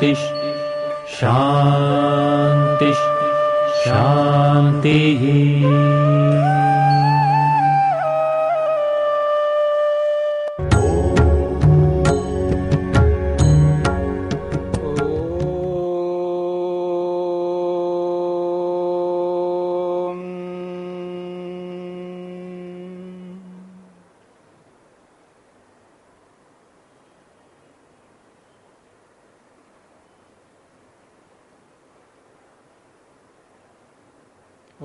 शान्तिः शांति। शान्तिः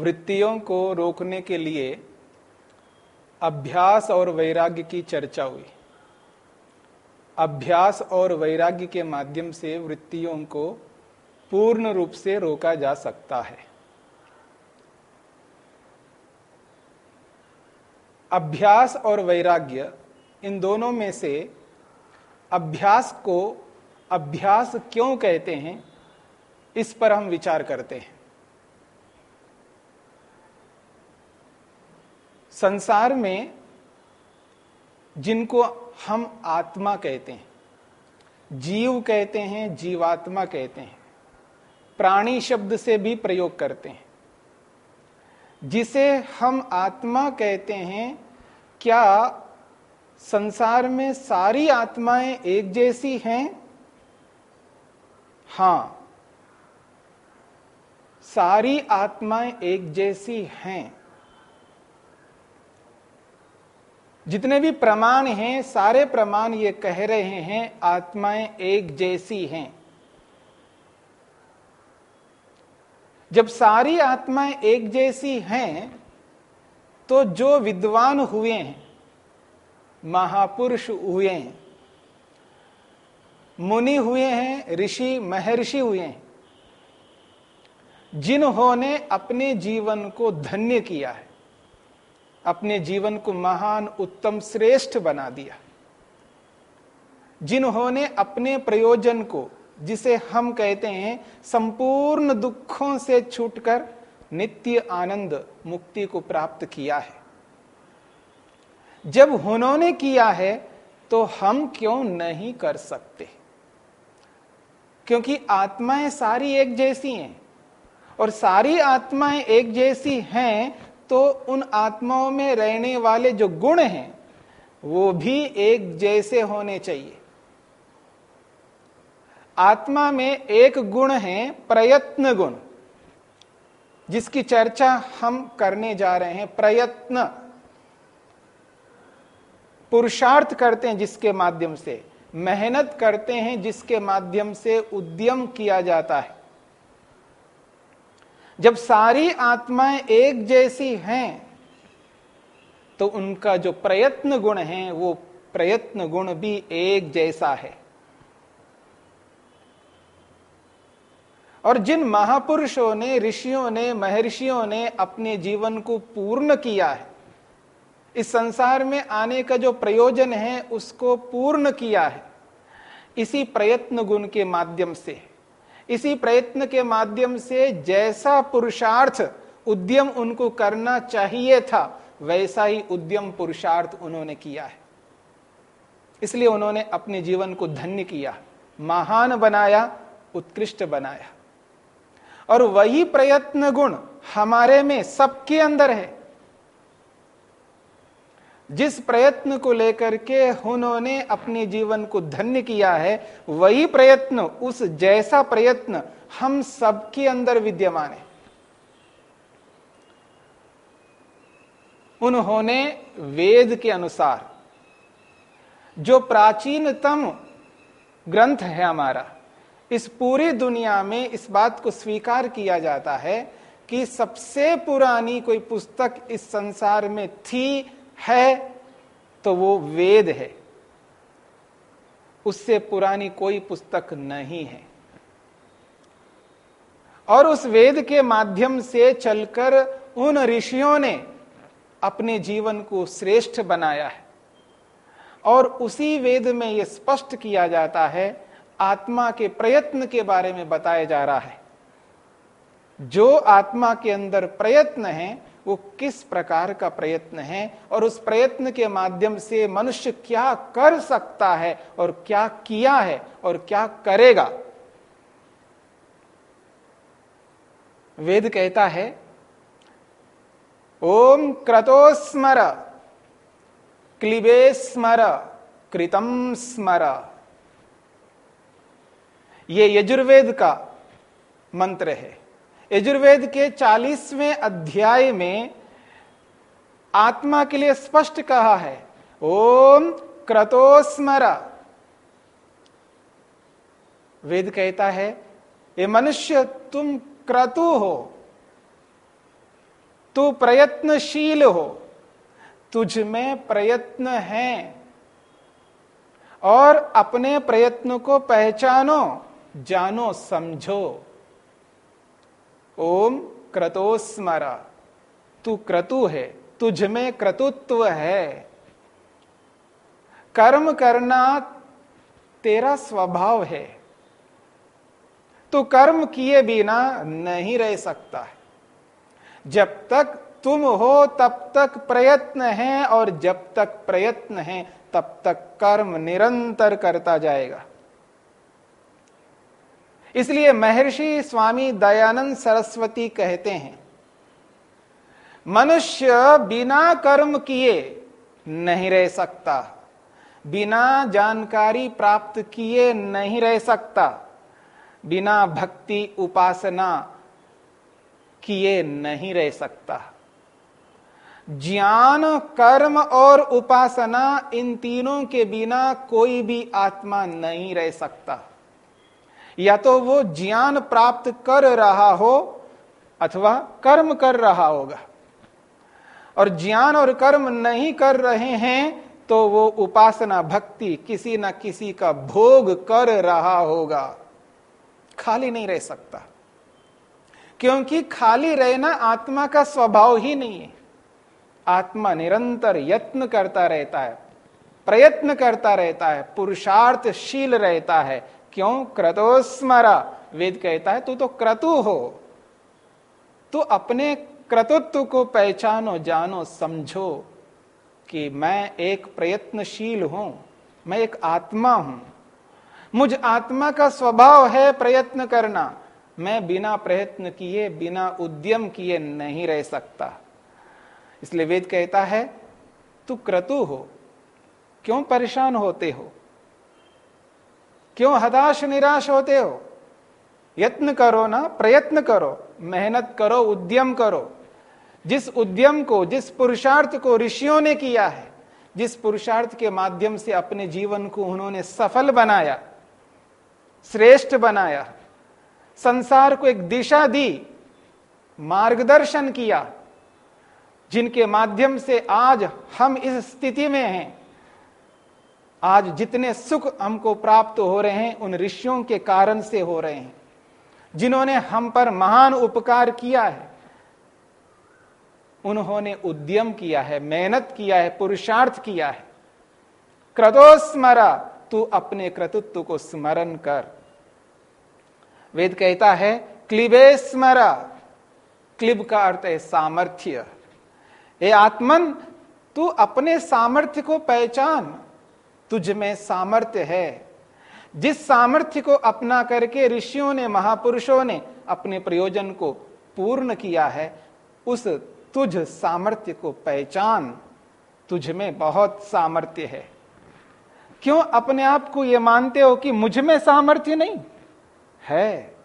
वृत्तियों को रोकने के लिए अभ्यास और वैराग्य की चर्चा हुई। अभ्यास और वैराग्य के माध्यम से वृत्तियों को पूर्ण रूप से रोका जा सकता है। अभ्यास और वैराग्य, इन दोनों में से अभ्यास को अभ्यास क्यों कहते हैं, इस पर हम विचार करते हैं। संसार में जिनको हम आत्मा कहते हैं, जीव कहते हैं, जीवात्मा कहते हैं, प्राणी शब्द से भी प्रयोग करते हैं। जिसे हम आत्मा कहते हैं, क्या संसार में सारी आत्माएँ एक जैसी हैं? हाँ, सारी आत्माएँ एक जैसी हैं। जितने भी प्रमाण हैं, सारे प्रमाण ये कह रहे हैं, आत्माएँ एक जैसी हैं। जब सारी आत्माएँ एक जैसी हैं तो जो विद्वान हुए हैं, महापुरुष हुए हैं, मुनि हुए हैं, ऋषि, महर्षि हुए हैं, जिन्होंने अपने जीवन को धन्य किया है। अपने जीवन को महान, उत्तम, श्रेष्ठ बना दिया। जिन्होंने अपने प्रयोजन को, जिसे हम कहते हैं, संपूर्ण दुखों से छूटकर नित्य आनंद, मुक्ति को प्राप्त किया है। जब उन्होंने किया है तो हम क्यों नहीं कर सकते? क्योंकि आत्माएँ सारी एक जैसी हैं, और सारी आत्माएँ एक जैसी हैं तो उन आत्माओं में रहने वाले जो गुण हैं, वो भी एक जैसे होने चाहिए। आत्मा में एक गुण है, प्रयत्न गुण, जिसकी चर्चा हम करने जा रहे हैं, प्रयत्न। पुरुषार्थ करते हैं जिसके माध्यम से, मेहनत करते हैं जिसके माध्यम से उद्यम किया जाता है। जब सारी आत्माएँ एक जैसी हैं तो उनका जो प्रयत्न गुण है, वो प्रयत्न गुण भी एक जैसा है। और जिन महापुरुषों ने, ऋषियों ने, महर्षियों ने अपने जीवन को पूर्ण किया है, इस संसार में आने का जो प्रयोजन है, उसको पूर्ण किया है, इसी प्रयत्न गुण के माध्यम से। इसी प्रयत्न के माध्यम से जैसा पुरुषार्थ उद्यम उनको करना चाहिए था, वैसा ही उद्यम पुरुषार्थ उन्होंने किया है। इसलिए उन्होंने अपने जीवन को धन्य किया, महान बनाया, उत्कृष्ट बनाया। और वही प्रयत्न गुण हमारे में सबके अंदर है। जिस प्रयत्न को लेकर के उन्होंने अपने जीवन को धन्य किया है, वही प्रयत्न, उस जैसा प्रयत्न हम सबके अंदर विद्यमान है। उन्होंने वेद के अनुसार, जो प्राचीनतम ग्रंथ है हमारा, इस पूरी दुनिया में इस बात को स्वीकार किया जाता है कि सबसे पुरानी कोई पुस्तक इस संसार में थी है तो वो वेद है। उससे पुरानी कोई पुस्तक नहीं है। और उस वेद के माध्यम से चलकर उन ऋषियों ने अपने जीवन को श्रेष्ठ बनाया है। और उसी वेद में यह स्पष्ट किया जाता है, आत्मा के प्रयत्न के बारे में बताया जा रहा है। जो आत्मा के अंदर प्रयत्न है वो किस प्रकार का प्रयत्न है और उस प्रयत्न के माध्यम से मनुष्य क्या कर सकता है और क्या किया है और क्या करेगा? वेद कहता है, ओम क्रतोस्मर, क्लिबे स्मर, कृतम स्मर. ये यजुर्वेद का मंत्र है। यजुर्वेद के चालीसवें अध्याय में आत्मा के लिए स्पष्ट कहा है, ओम क्रतोस्मर। वेद कहता है ये मनुष्य, तुम क्रतु हो, तू प्रयत्नशील हो, तुझ में प्रयत्न है, और अपने प्रयत्न को पहचानो, जानो, समझो। ओम क्रतोस्मरा। तू क्रतु है, तुझ में क्रतुत्व है। कर्म करना तेरा स्वभाव है। तू कर्म किए बिना नहीं रह सकता है। जब तक तुम हो, तब तक प्रयत्न है और जब तक प्रयत्न है, तब तक कर्म निरंतर करता जाएगा। इसलिए महर्षि स्वामी दयानंद सरस्वती कहते हैं, मनुष्य बिना कर्म किए नहीं रह सकता, बिना जानकारी प्राप्त किए नहीं रह सकता, बिना भक्ति उपासना किए नहीं रह सकता। ज्ञान, कर्म और उपासना इन तीनों के बिना कोई भी आत्मा नहीं रह सकता। या तो वो ज्ञान प्राप्त कर रहा हो अथवा कर्म कर रहा होगा। और ज्ञान और कर्म नहीं कर रहे हैं तो वो उपासना भक्ति किसी ना किसी का भोग कर रहा होगा। खाली नहीं रह सकता। क्योंकि खाली रहना आत्मा का स्वभाव ही नहीं है। आत्मा निरंतर यत्न करता रहता है, प्रयत्न करता रहता है पुरुषार्थशील रहता है क्यों? क्रतोस्मरा। वेद कहता है, तू तो क्रतु हो। तू अपने क्रतुत्व को पहचानो, जानो, समझो कि मैं एक प्रयत्नशील हूँ, मैं एक आत्मा हूँ। मुझ आत्मा का स्वभाव है प्रयत्न करना। मैं बिना प्रयत्न किए, बिना उद्यम किए नहीं रह सकता। इसलिए वेद कहता है, तू क्रतु हो। क्यों परेशान होते हो? क्यों हताश निराश होते हो? यत्न करो ना, प्रयत्न करो, मेहनत करो, उद्यम करो। जिस उद्यम को, जिस पुरुषार्थ को ऋषियों ने किया है, जिस पुरुषार्थ के माध्यम से अपने जीवन को उन्होंने सफल बनाया, श्रेष्ठ बनाया, संसार को एक दिशा दी, मार्गदर्शन किया, जिनके माध्यम से आज हम इस स्थिति में हैं। आज जितने सुख हमको प्राप्त हो रहे हैं, उन ऋषियों के कारण से हो रहे हैं। जिन्होंने हम पर महान उपकार किया है, उन्होंने उद्यम किया है, मेहनत किया है, पुरुषार्थ किया है। क्रतोस्मरा तू अपने क्रतुत्व को स्मरण कर। वेद कहता है, क्लिबे स्मरा। क्लिब का अर्थ है सामर्थ्य। हे आत्मन, तू अपने सामर्थ्य को पहचान। तुझ में सामर्थ्य है। जिस सामर्थ्य को अपना करके ऋषियों ने, महापुरुषों ने अपने प्रयोजन को पूर्ण किया है, उस तुझ सामर्थ्य को पहचान तुझ में बहुत सामर्थ्य है। क्यों अपने आप को यह मानते हो कि मुझमें सामर्थ्य नहीं? है।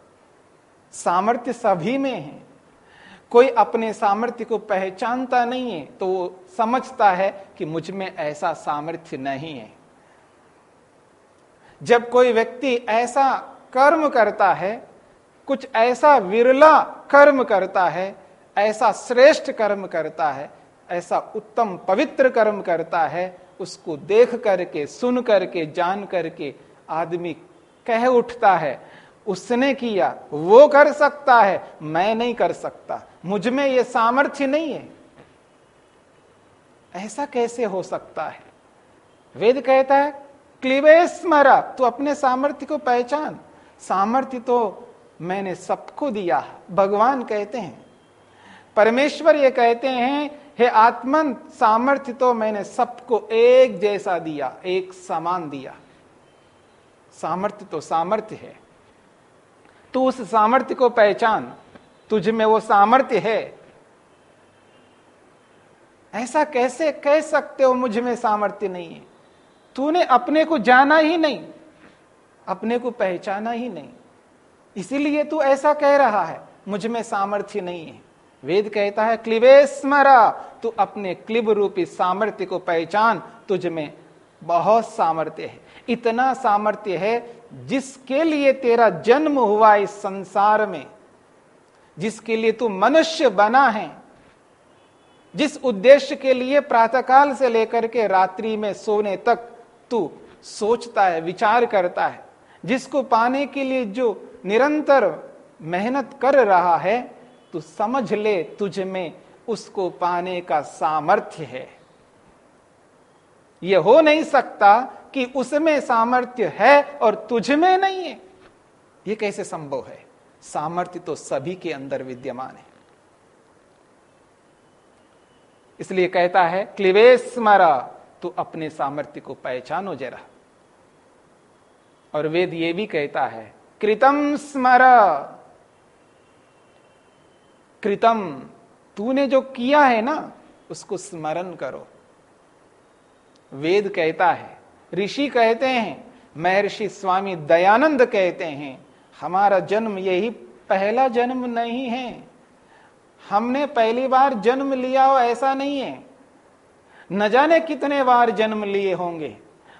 सामर्थ्य सभी में है। कोई अपने सामर्थ्य को पहचानता नहीं है तो वो समझता है कि मुझमें ऐसा सामर्थ्य नहीं है। जब कोई व्यक्ति ऐसा कर्म करता है, कुछ ऐसा विरला कर्म करता है, ऐसा श्रेष्ठ कर्म करता है, ऐसा उत्तम पवित्र कर्म करता है, उसको देख करके, सुन करके, जान करके आदमी कह उठता है, उसने किया, वो कर सकता है, मैं नहीं कर सकता, मुझमें ये सामर्थ्य नहीं है। ऐसा कैसे हो सकता है? वेद कहता है क्लिवे स्मरा, तू अपने सामर्थ्य को पहचान। सामर्थ्य तो मैंने सबको दिया भगवान कहते हैं। परमेश्वर ये कहते हैं, हे आत्मन, सामर्थ्य तो मैंने सबको एक जैसा दिया, एक समान दिया। सामर्थ्य तो सामर्थ्य है। तू उस सामर्थ्य को पहचान, तुझ में वो सामर्थ्य है। ऐसा कैसे कह सकते हो, मुझमें सामर्थ्य नहीं है? तूने अपने को जाना ही नहीं, अपने को पहचाना ही नहीं। इसीलिए तू ऐसा कह रहा है, मुझमें सामर्थ्य नहीं है। वेद कहता है, क्लिवे स्मरा, तू अपने क्लिब रूपी सामर्थ्य को पहचान, तुझ में बहुत सामर्थ्य है। इतना सामर्थ्य है, जिसके लिए तेरा जन्म हुआ इस संसार में, जिसके लिए तू मनुष्य बना है, जिस उद्देश्य के लिए प्रातःकाल से लेकर के रात्रि में सोने तक तू सोचता है, विचार करता है, जिसको पाने के लिए जो निरंतर मेहनत कर रहा है, तू समझ ले तुझ में उसको पाने का सामर्थ्य है। यह हो नहीं सकता कि उसमें सामर्थ्य है और तुझ में नहीं है। यह कैसे संभव है? सामर्थ्य तो सभी के अंदर विद्यमान है। इसलिए कहता है क्लिवे स्मरा तो अपने सामर्थ्य को पहचानो जरा। और वेद ये भी कहता है, कृतम स्मर। कृतम, तूने जो किया है ना, उसको स्मरण करो। वेद कहता है, ऋषि कहते हैं, महर्षि स्वामी दयानंद कहते हैं, हमारा जन्म यही पहला जन्म नहीं है। हमने पहली बार जन्म लिया हो ऐसा नहीं है। न जाने कितने बार जन्म लिए होंगे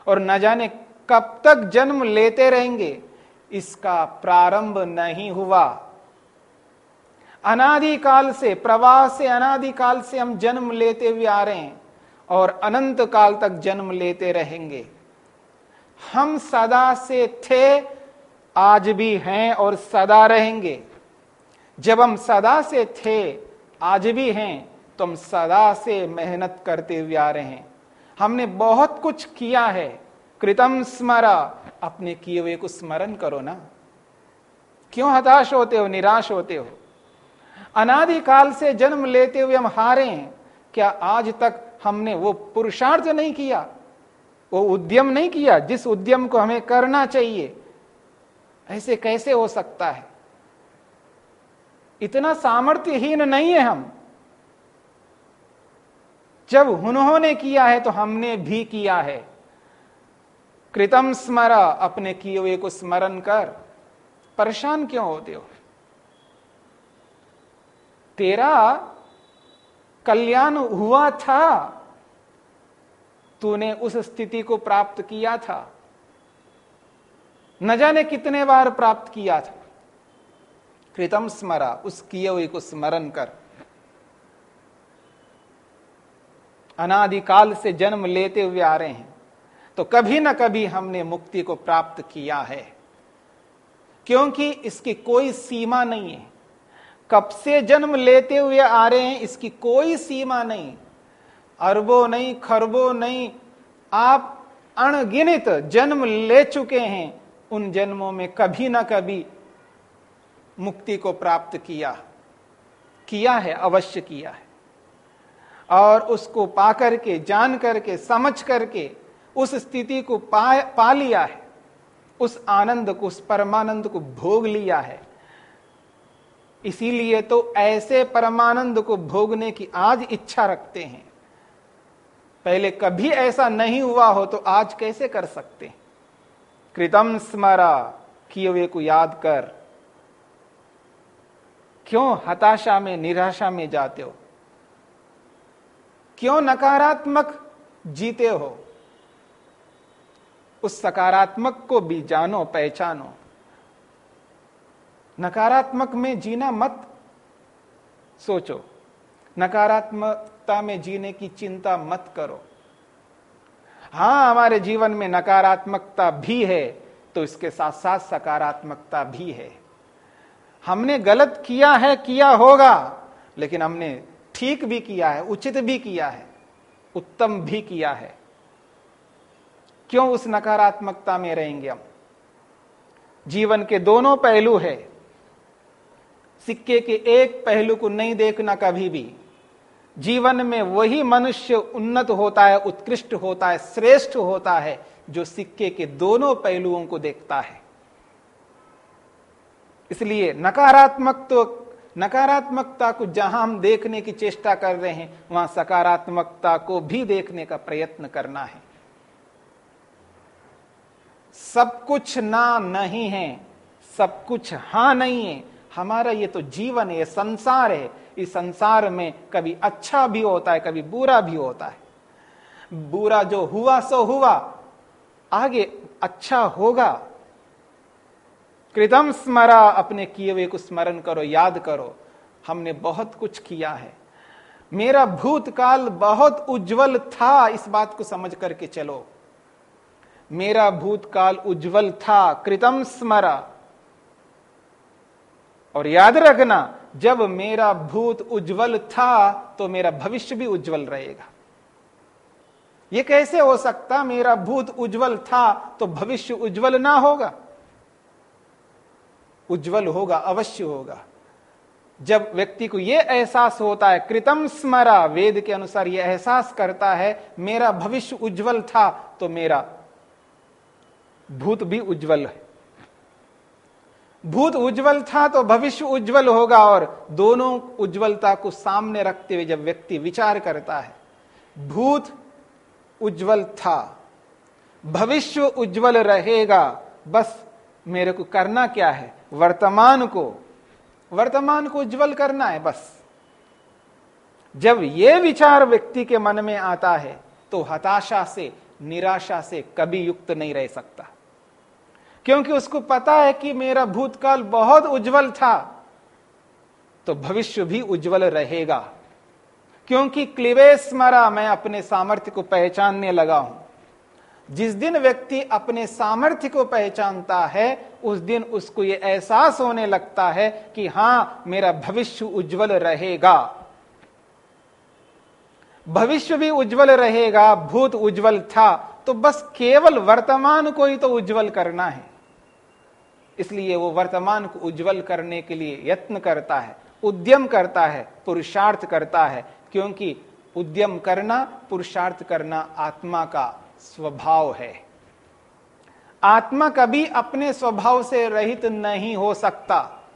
और न जाने कब तक जन्म लेते रहेंगे, इसका प्रारंभ नहीं हुआ। अनादिकाल से प्रवाह से, अनादिकाल से हम जन्म लेते हुए आ रहे हैं और अनंत काल तक जन्म लेते रहेंगे। हम सदा से थे, आज भी हैं और सदा रहेंगे। जब हम सदा से थे, आज भी हैं तो हम सदा से मेहनत करते हुए आ रहे हैं। हमने बहुत कुछ किया है। कृतम स्मरा। अपने किए हुए को स्मरण करो ना। क्यों हताश होते हो, निराश होते हो? अनादिकाल से जन्म लेते हुए हम हारे हैं। क्या आज तक हमने वो पुरुषार्थ नहीं किया? वो उद्यम नहीं किया जिस उद्यम को हमें करना चाहिए। ऐसे कैसे हो सकता है? इतना सामर्थ्यहीन नहीं है हम। जब उन्होंने किया है तो हमने भी किया है। कृतम स्मरा, अपने किए हुए को स्मरण कर। परेशान क्यों होते हो? तेरा कल्याण हुआ था। तूने उस स्थिति को प्राप्त किया था। न जाने कितने बार प्राप्त किया था। कृतम स्मरा, उस किए हुए को स्मरण कर। अनादिकाल से जन्म लेते हुए आ रहे हैं। तो कभी ना कभी हमने मुक्ति को प्राप्त किया है। क्योंकि इसकी कोई सीमा नहीं है। कब से जन्म लेते हुए आ रहे हैं, इसकी कोई सीमा नहीं। अरबों नहीं, खरबों नहीं। आप अणगिनित जन्म ले चुके हैं। उन जन्मों में कभी ना कभी मुक्ति को प्राप्त किया। किया है, अवश्य किया है। और उसको पा करके जान करके समझ करके उस स्थिति को पा, पा लिया है। उस आनंद को उस परमानंद को भोग लिया है। इसीलिए तो ऐसे परमानंद को भोगने की आज इच्छा रखते हैं। पहले कभी ऐसा नहीं हुआ हो तो आज कैसे कर सकते कृतम स्मरा किए हुए को याद कर। क्यों हताशा में निराशा में जाते हो? क्यों नकारात्मक जीते हो? उस सकारात्मक को भी जानो, पहचानो। नकारात्मक में जीना मत सोचो। नकारात्मकता में जीने की चिंता मत करो। हाँ, हमारे जीवन में नकारात्मकता भी है तो इसके साथ साथ सकारात्मकता भी है। हमने गलत किया है, किया होगा, लेकिन हमने ठीक भी किया है, उचित भी किया है, उत्तम भी किया है। क्यों उस नकारात्मकता में रहेंगे हम? जीवन के दोनों पहलू है। सिक्के के एक पहलू को नहीं देखना कभी भी। जीवन में वही मनुष्य उन्नत होता है, उत्कृष्ट होता है, श्रेष्ठ होता है, जो सिक्के के दोनों पहलुओं को देखता है। इसलिए नकारात्मक तो नकारात्मकता को जहाँ हम देखने की चेष्टा कर रहे हैं, वहाँ सकारात्मकता को भी देखने का प्रयत्न करना है। सब कुछ ना नहीं है, सब कुछ हाँ नहीं है। हमारा ये तो जीवन है संसार है। इस संसार में कभी अच्छा भी होता है, कभी बुरा भी होता है। बुरा जो हुआ, सो हुआ। आगे अच्छा होगा। कृतम स्मरा, अपने किए हुए को स्मरण करो, याद करो, हमने बहुत कुछ किया है। मेरा भूतकाल बहुत उज्जवल था, इस बात को समझ करके चलो। मेरा भूतकाल उज्जवल था, कृतम स्मरा। और याद रखना, जब मेरा भूत उज्जवल था तो मेरा भविष्य भी उज्जवल रहेगा। यह कैसे हो सकता, मेरा भूत उज्जवल था तो भविष्य उज्जवल ना होगा? उज्जवल होगा, अवश्य होगा। जब व्यक्ति को यह एहसास होता है, कृतम स्मरा, वेद के अनुसार यह एहसास करता है, मेरा भविष्य उज्जवल था तो मेरा भूत भी उज्जवल है। भूत उज्जवल था तो भविष्य उज्जवल होगा, और दोनों उज्जवलता को सामने रखते हुए जब व्यक्ति विचार करता है, भूत उज्जवल था, भविष्य उज्जवल रहेगा, बस मेरे को करना क्या है? वर्तमान को वर्तमान को उज्जवल करना है बस। जब यह विचार व्यक्ति के मन में आता है तो हताशा से, निराशा से कभी युक्त नहीं रह सकता। क्योंकि उसको पता है कि मेरा भूतकाल बहुत उज्जवल था तो भविष्य भी उज्जवल रहेगा। क्योंकि क्लिवे स्मरा मैं अपने सामर्थ्य को पहचानने लगा हूँ। जिस दिन व्यक्ति अपने सामर्थ्य को पहचानता है, उस दिन उसको यह एहसास होने लगता है कि हाँ, मेरा भविष्य उज्जवल रहेगा। भविष्य भी उज्जवल रहेगा, भूत उज्जवल था तो बस केवल वर्तमान को ही तो उज्जवल करना है। इसलिए वो वर्तमान को उज्जवल करने के लिए यत्न करता है, उद्यम करता है, पुरुषार्थ करता है, क्योंकि उद्यम करना, पुरुषार्थ करना आत्मा का स्वभाव है। आत्मा कभी अपने स्वभाव से रहित नहीं हो सकता।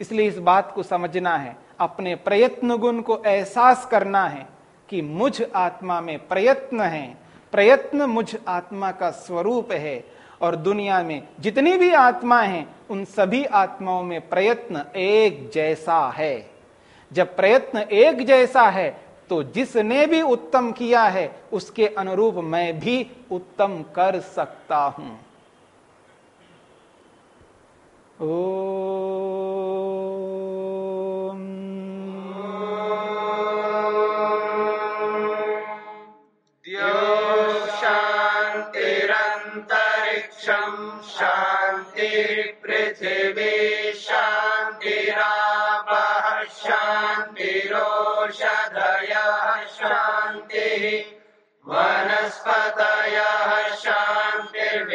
इसलिए इस बात को समझना है, अपने प्रयत्न गुण को एहसास करना है कि मुझ आत्मा में प्रयत्न है। प्रयत्न मुझ आत्मा का स्वरूप है और दुनिया में जितनी भी आत्मा हैं, उन सभी आत्माओं में प्रयत्न एक जैसा है। जब प्रयत्न एक जैसा है तो जिसने भी उत्तम किया है, उसके अनुरूप मैं भी उत्तम कर सकता हूँ। ओ वनस्पतयः